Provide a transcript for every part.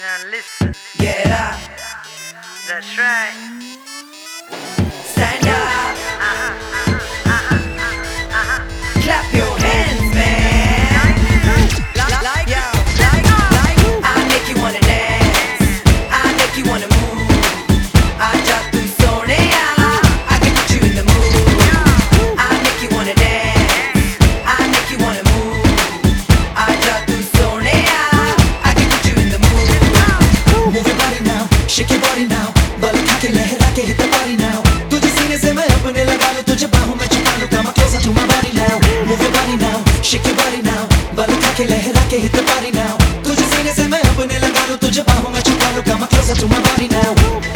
Now listen. Get up. That's right. put your bahu mein chupa lo kama closer to my body now move your body now shake your body now bal ka ke lehra ke hit the party now तुझे सीने से मैं अपने लगा लूँ तुझे बाहों में छुपा लूँ come closer to my body now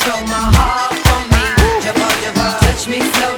stole my heart from me. Jabba, jabba, touch me so